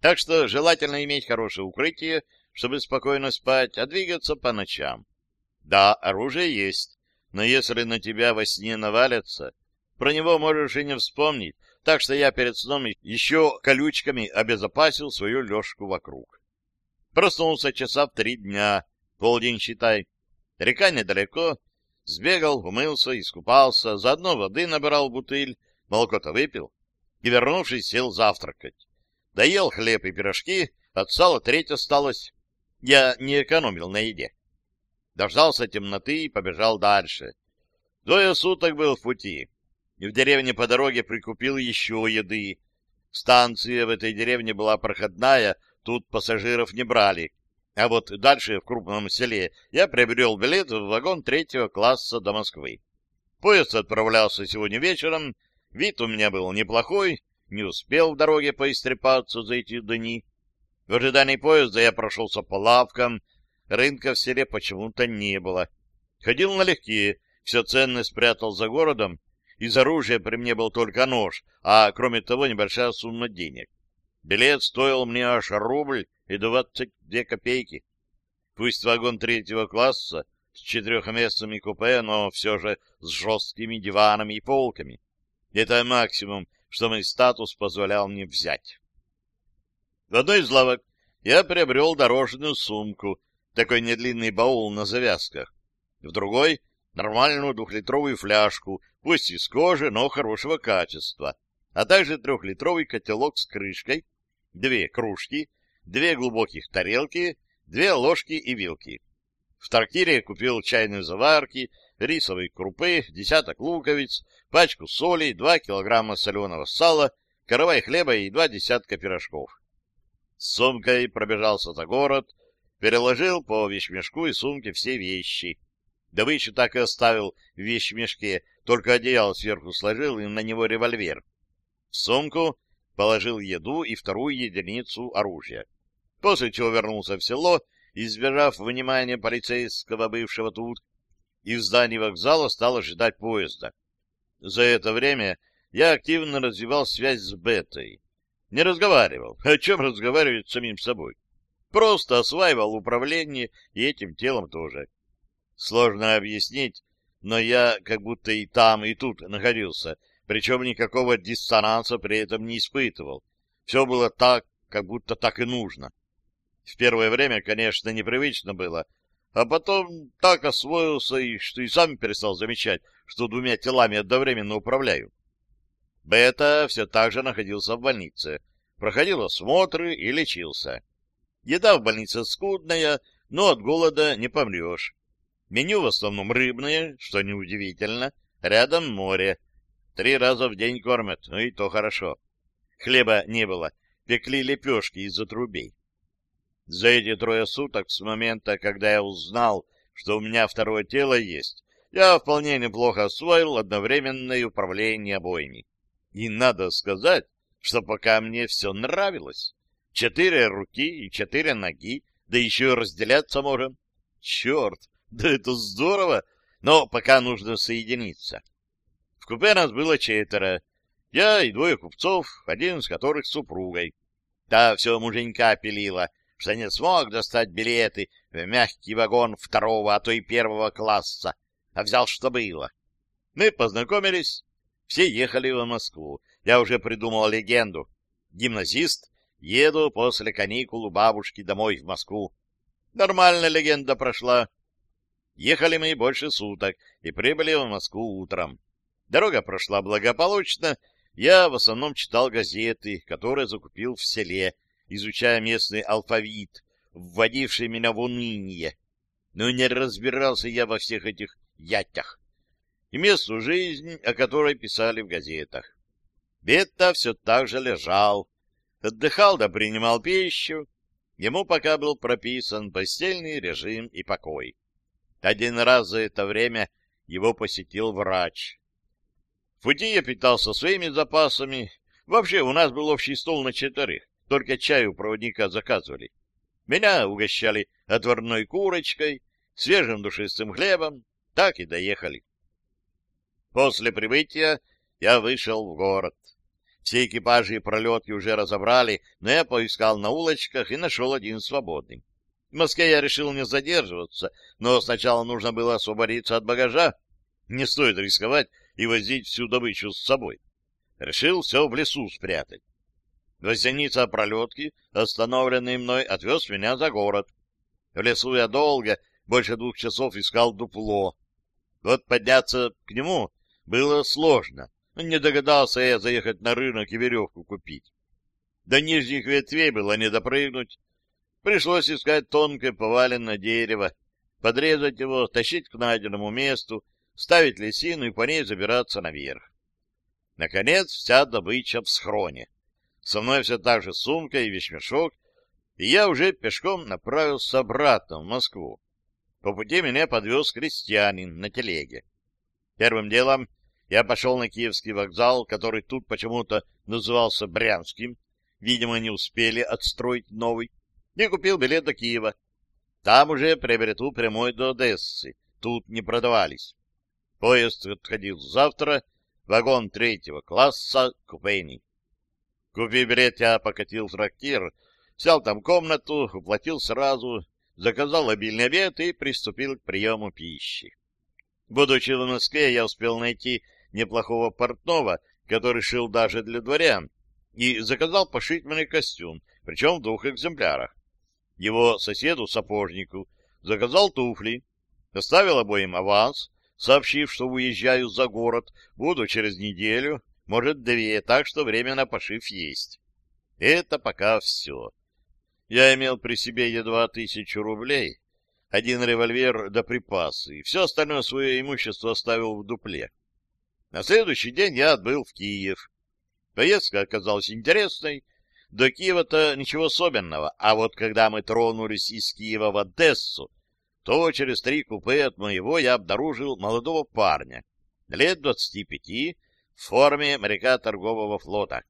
Так что желательно иметь хорошее укрытие, чтобы спокойно спать, а двигаться по ночам. Да, оружие есть, но если на тебя во сне навалятся, про него можешь и не вспомнить, так что я перед сном еще колючками обезопасил свою лёжку вокруг. Проснулся часа в три дня, полдень считай. Река недалеко, сбегал, умылся, искупался, заодно воды набрал бутыль, молоко-то выпил, и, вернувшись, сел завтракать. Доел хлеб и пирожки, от сала треть осталось. Я не экономил на еде. Дождался темноты и побежал дальше. Двое суток был в пути. И в деревне по дороге прикупил еще еды. Станция в этой деревне была проходная, тут пассажиров не брали. А вот дальше, в крупном селе, я приобрел билет в вагон третьего класса до Москвы. Поезд отправлялся сегодня вечером, вид у меня был неплохой, не успел в дороге поистрепаться за эти дни. В ожидании поезда я прошелся по лавкам, рынка в селе почему-то не было. Ходил налегке, все ценное спрятал за городом, из оружия при мне был только нож, а кроме того небольшая сумма денег. Билет стоил мне аж рубль и двадцать две копейки. Пусть вагон третьего класса с четырехместными купе, но все же с жесткими диванами и полками. Это максимум, что мой статус позволял мне взять. В одной из лавок я приобрел дорожную сумку, такой недлинный баул на завязках. В другой — нормальную двухлитровую фляжку, пусть из кожи, но хорошего качества, а также трехлитровый котелок с крышкой, две кружки, две глубоких тарелки, две ложки и вилки. В трактире купил чайные заварки, рисовой крупы, десяток луковиц, пачку соли, два килограмма соленого сала, каравай хлеба и два десятка пирожков. С сумкой пробежался за город, переложил по вещмешку и сумке все вещи. Добычу так и оставил в вещмешке, только одеяло сверху сложил и на него револьвер. В сумку положил еду и вторую единицу оружия. После чего вернулся в село, избежав внимания полицейского бывшего тут, и в здании вокзала стал ожидать поезда. За это время я активно развивал связь с Бетой. Не разговаривал. О чем разговаривать с самим собой? Просто осваивал управление и этим телом тоже. Сложно объяснить, но я как будто и там, и тут находился, причем никакого диссонанса при этом не испытывал. Все было так, как будто так и нужно. В первое время, конечно, непривычно было, а потом так освоился, и что и сам перестал замечать, что двумя телами одновременно управляю. Бета все так же находился в больнице, проходил осмотры и лечился. Еда в больнице скудная, но от голода не помрешь. Меню в основном рыбное, что неудивительно, рядом море. Три раза в день кормят, ну и то хорошо. Хлеба не было, пекли лепешки из отрубей. За эти трое суток с момента, когда я узнал, что у меня второе тело есть, я вполне неплохо освоил одновременное управление обоими. И надо сказать, что пока мне все нравилось. Четыре руки и четыре ноги, да еще и разделяться можем. Черт, да это здорово, но пока нужно соединиться. В купе нас было четверо. Я и двое купцов, один из которых с супругой. Та все муженька пилила — что не смог достать билеты в мягкий вагон второго, а то и первого класса, а взял, что было. Мы познакомились, все ехали в Москву. Я уже придумал легенду. Гимназист, еду после каникул у бабушки домой в Москву. Нормальная легенда прошла. Ехали мы больше суток и прибыли в Москву утром. Дорога прошла благополучно. Я в основном читал газеты, которые закупил в селе, изучая местный алфавит, вводивший меня в уныние. Но не разбирался я во всех этих ятях и местную жизнь, о которой писали в газетах. Бетта все так же лежал, отдыхал да принимал пищу. Ему пока был прописан постельный режим и покой. Один раз за это время его посетил врач. В пути я питался своими запасами. Вообще, у нас был общий стол на четверых. Только чай у проводника заказывали. Меня угощали отварной курочкой, свежим душистым хлебом. Так и доехали. После прибытия я вышел в город. Все экипажи и пролетки уже разобрали, но я поискал на улочках и нашел один свободный. В Москве я решил не задерживаться, но сначала нужно было освободиться от багажа. Не стоит рисковать и возить всю добычу с собой. Решил все в лесу спрятать. Гостиница пролетки, остановленный мной, отвез меня за город. В лесу я долго, больше двух часов, искал дупло. Вот подняться к нему было сложно. Не догадался я заехать на рынок и веревку купить. До нижних ветвей было не допрыгнуть. Пришлось искать тонкое поваленное дерево, подрезать его, тащить к найденному месту, ставить лесину и по ней забираться наверх. Наконец, вся добыча в схроне. Со мной все так же сумка и вещмешок, и я уже пешком направился обратно в Москву. По пути меня подвез крестьянин на телеге. Первым делом я пошел на Киевский вокзал, который тут почему-то назывался Брянским, видимо, не успели отстроить новый, и купил билет до Киева. Там уже приобрету прямой до Одессы, тут не продавались. Поезд отходил завтра, вагон третьего класса, купейный. Купив билет, я покатил в трактир, взял там комнату, уплатил сразу, заказал обильный обед и приступил к приему пищи. Будучи в Москве, я успел найти неплохого портного, который шил даже для дворян, и заказал пошить мне костюм, причем в двух экземплярах. Его соседу-сапожнику заказал туфли, оставил обоим аванс, сообщив, что уезжаю за город, буду через неделю, может, две, так что время на пошив есть. Это пока все. Я имел при себе едва тысячу рублей, один револьвер до припасы, и все остальное свое имущество оставил в дупле. На следующий день я отбыл в Киев. Поездка оказалась интересной. До Киева-то ничего особенного, а вот когда мы тронулись из Киева в Одессу, то через три купе от моего я обнаружил молодого парня, лет двадцати пяти, в форме моряка торгового флота.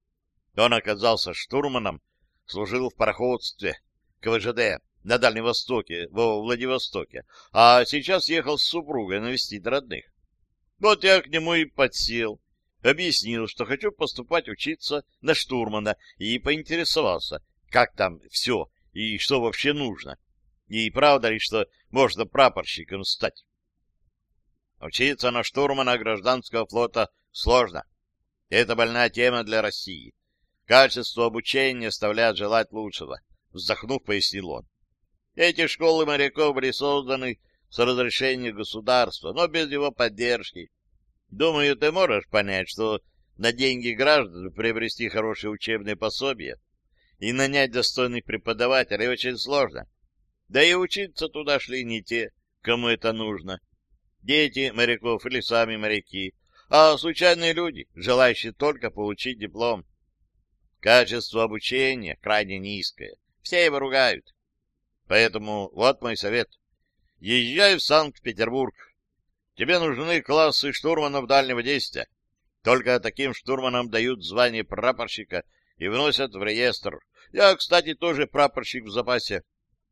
Он оказался штурманом, служил в пароходстве КВЖД на Дальнем Востоке, во Владивостоке, а сейчас ехал с супругой навестить родных. Вот я к нему и подсел, объяснил, что хочу поступать учиться на штурмана, и поинтересовался, как там все и что вообще нужно, и правда ли, что можно прапорщиком стать. Учиться на штурмана гражданского флота сложно. Это больная тема для России. Качество обучения оставляет желать лучшего, вздохнув, пояснил он. Эти школы моряков были созданы с разрешения государства, но без его поддержки. Думаю, ты можешь понять, что на деньги граждан приобрести хорошие учебные пособия и нанять достойных преподавателей очень сложно. Да и учиться туда шли не те, кому это нужно. Дети моряков или сами моряки, а случайные люди, желающие только получить диплом. Качество обучения крайне низкое. Все его ругают. Поэтому вот мой совет. Езжай в Санкт-Петербург. Тебе нужны классы штурманов дальнего действия. Только таким штурманам дают звание прапорщика и вносят в реестр. Я, кстати, тоже прапорщик в запасе.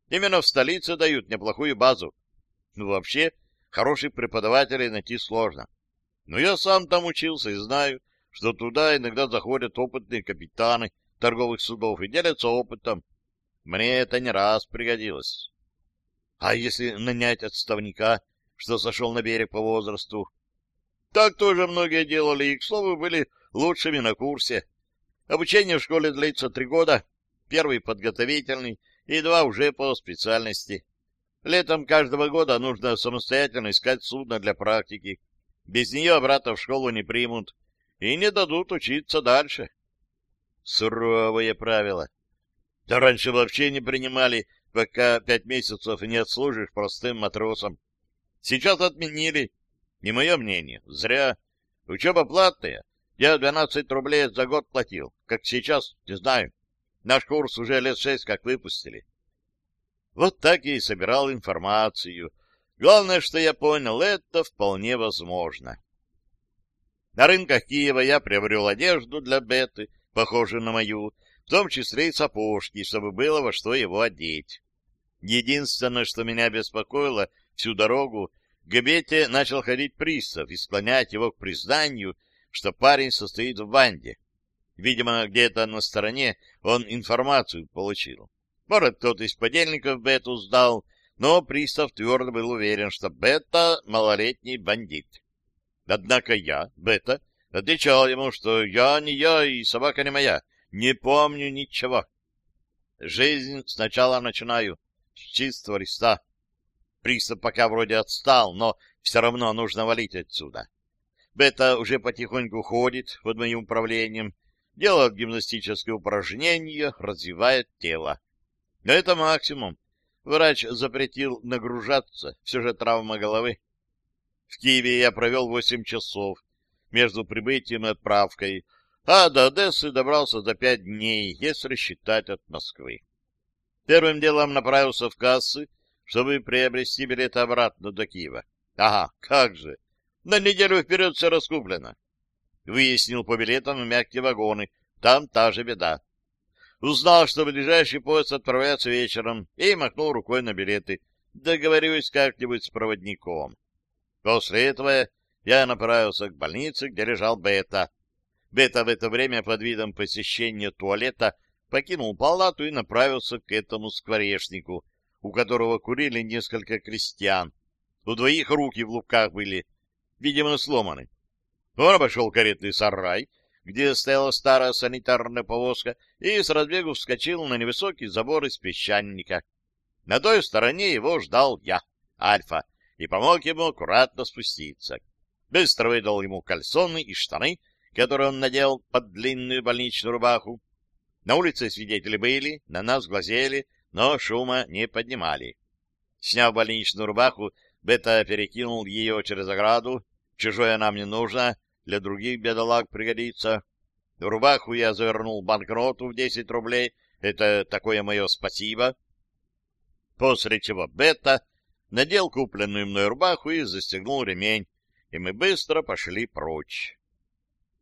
Именно в столице дают неплохую базу. Ну, вообще, хороших преподавателей найти сложно. Но я сам там учился и знаю, что туда иногда заходят опытные капитаны торговых судов и делятся опытом. Мне это не раз пригодилось. А если нанять отставника, что сошел на берег по возрасту? Так тоже многие делали, и, к слову, были лучшими на курсе. Обучение в школе длится три года, первый подготовительный и два уже по специальности. Летом каждого года нужно самостоятельно искать судно для практики. Без нее обратно в школу не примут и не дадут учиться дальше. Суровые правила. Да раньше вообще не принимали, пока пять месяцев не отслужишь простым матросом. Сейчас отменили. Не мое мнение. Зря. Учеба платная. Я 12 рублей за год платил. Как сейчас, не знаю. Наш курс уже лет шесть как выпустили. Вот так я и собирал информацию. Главное, что я понял, это вполне возможно. На рынках Киева я приобрел одежду для Беты, похожую на мою, в том числе и сапожки, чтобы было во что его одеть. Единственное, что меня беспокоило всю дорогу, к Бете начал ходить пристав и склонять его к признанию, что парень состоит в банде. Видимо, где-то на стороне он информацию получил. Может, кто-то из подельников Бету сдал, но пристав твердо был уверен, что Бета — малолетний бандит. Однако я, Бета, отвечал ему, что я не я и собака не моя, не помню ничего. Жизнь сначала начинаю с чистого листа. Пристав пока вроде отстал, но все равно нужно валить отсюда. Бета уже потихоньку ходит под моим управлением, делает гимнастические упражнения, развивает тело. Но это максимум. Врач запретил нагружаться, все же травма головы. В Киеве я провел восемь часов между прибытием и отправкой, а до Одессы добрался за пять дней, если считать от Москвы. Первым делом направился в кассы, чтобы приобрести билеты обратно до Киева. Ага, как же! На неделю вперед все раскуплено. Выяснил по билетам мягкие вагоны. Там та же беда. Узнал, что ближайший поезд отправляется вечером, и махнул рукой на билеты. Договорюсь как-нибудь с проводником. После этого я направился к больнице, где лежал Бета. Бета в это время под видом посещения туалета покинул палату и направился к этому скворечнику, у которого курили несколько крестьян. У двоих руки в лупках были, видимо, сломаны. Он обошел каретный сарай, где стояла старая санитарная повозка, и с разбегу вскочил на невысокий забор из песчаника. На той стороне его ждал я, Альфа, и помог ему аккуратно спуститься. Быстро выдал ему кальсоны и штаны, которые он надел под длинную больничную рубаху. На улице свидетели были, на нас глазели, но шума не поднимали. Сняв больничную рубаху, Бета перекинул ее через ограду. Чужое нам не нужно, для других бедолаг пригодится. Рубаху я завернул банкноту в 10 рублей. Это такое мое спасибо. После чего Бета надел купленную мной рубаху и застегнул ремень, и мы быстро пошли прочь.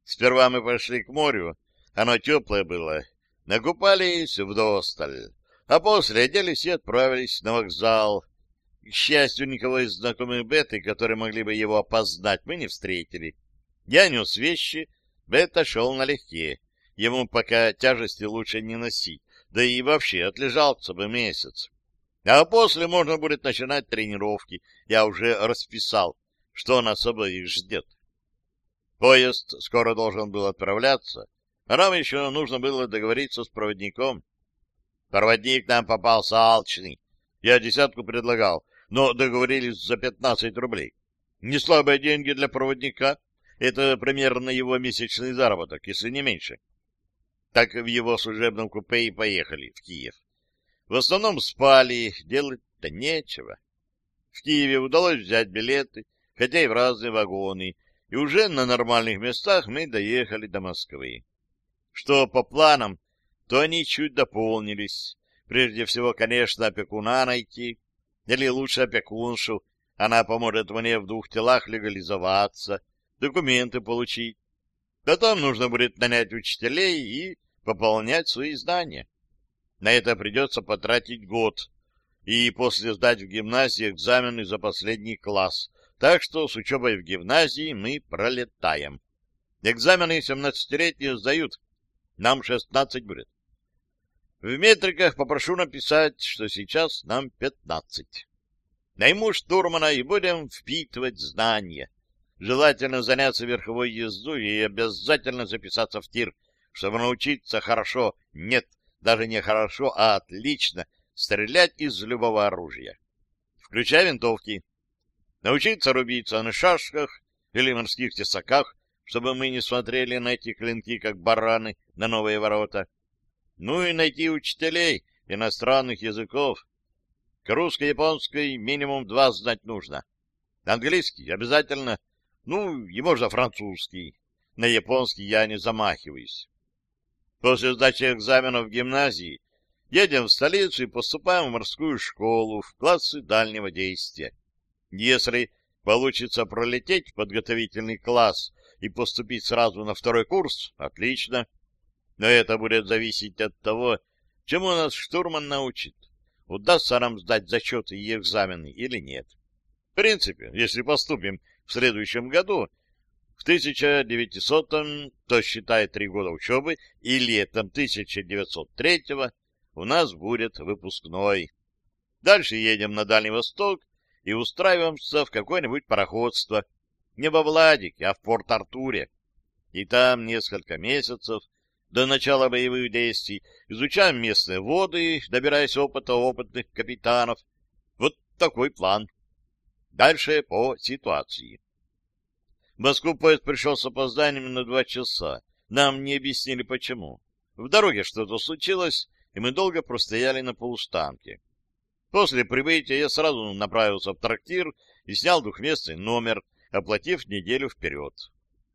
Сперва мы пошли к морю, оно теплое было, накупались вдосталь, а после оделись и отправились на вокзал. К счастью, никого из знакомых Беты, которые могли бы его опознать, мы не встретили. Я нес вещи, Бета шел налегке. Ему пока тяжести лучше не носить, да и вообще отлежался бы месяц. А после можно будет начинать тренировки. Я уже расписал, что нас обоих ждет. Поезд скоро должен был отправляться, а нам еще нужно было договориться с проводником. Проводник нам попался алчный. Я десятку предлагал, но договорились за пятнадцать рублей. Не слабые деньги для проводника. Это примерно его месячный заработок, если не меньше. Так в его служебном купе и поехали в Киев. В основном спали, делать-то нечего. В Киеве удалось взять билеты, хотя и в разные вагоны, и уже на нормальных местах мы доехали до Москвы что по планам, то они чуть дополнились. Прежде всего, конечно, опекуна найти, или лучше опекуншу. Она поможет мне в двух телах легализоваться, документы получить. Потом нужно будет нанять учителей и пополнять свои знания. На это придется потратить год, и после сдать в гимназии экзамены за последний класс. Так что с учебой в гимназии мы пролетаем. Экзамены 17-летние сдают, нам шестнадцать будет. В метриках попрошу написать, что сейчас нам пятнадцать. Найму штурмана и будем впитывать знания. Желательно заняться верховой ездой и обязательно записаться в тир, чтобы научиться хорошо, нет, даже не хорошо, а отлично стрелять из любого оружия, включая винтовки. Научиться рубиться на шашках или морских тесаках, чтобы мы не смотрели на эти клинки, как бараны, на новые ворота. Ну и найти учителей иностранных языков. К русско-японской минимум два знать нужно. Английский обязательно, ну и можно французский. На японский я не замахиваюсь. После сдачи экзаменов в гимназии едем в столицу и поступаем в морскую школу в классы дальнего действия. Если получится пролететь подготовительный класс и поступить сразу на второй курс, отлично. Но это будет зависеть от того, чему нас штурман научит. Удастся нам сдать зачеты и экзамены или нет. В принципе, если поступим в следующем году, в 1900-м, то считай три года учебы, и летом 1903-го у нас будет выпускной. Дальше едем на Дальний Восток и устраиваемся в какое-нибудь пароходство, не во Владике, а в Порт-Артуре. И там несколько месяцев до начала боевых действий изучаем местные воды, добираясь опыта опытных капитанов. Вот такой план. Дальше по ситуации. В Москву поезд пришел с опозданием на два часа. Нам не объяснили, почему. В дороге что-то случилось, и мы долго простояли на полустанке. После прибытия я сразу направился в трактир и снял двухместный номер, оплатив неделю вперед.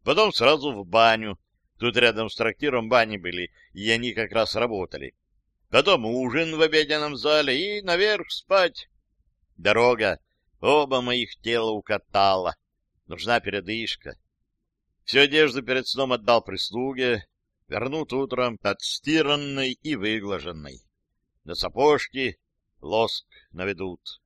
Потом сразу в баню. Тут рядом с трактиром бани были, и они как раз работали. Потом ужин в обеденном зале и наверх спать. Дорога. Оба моих тела укатала. Нужна передышка. Всю одежду перед сном отдал прислуге. Вернут утром отстиранной и выглаженной. На сапожки лоск наведут.